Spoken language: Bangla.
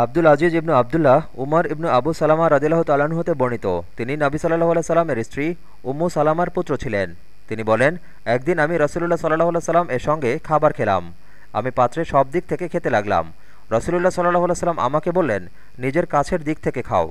আব্দুল আজিজ ইবনু আবদুল্লাহ, উমর ইবনু আবু সালামা রাজিল্লাহ তালাহু হতে বর্ণিত। তিনি নাবি সাল্লাহ আল্লাহ সাল্লামের স্ত্রী উম্মু সালামার পুত্র ছিলেন। তিনি বলেন, একদিন আমি রসুল্লাহ সাল্লাহ আল্লাহ সাল্লাম এর সঙ্গে খাবার খেলাম। আমি পাত্রে সব দিক থেকে খেতে লাগলাম। রসুল্লাহ সাল্লাহ আল্লাহ সাল্লাম আমাকে বললেন, নিজের কাছের দিক থেকে খাও।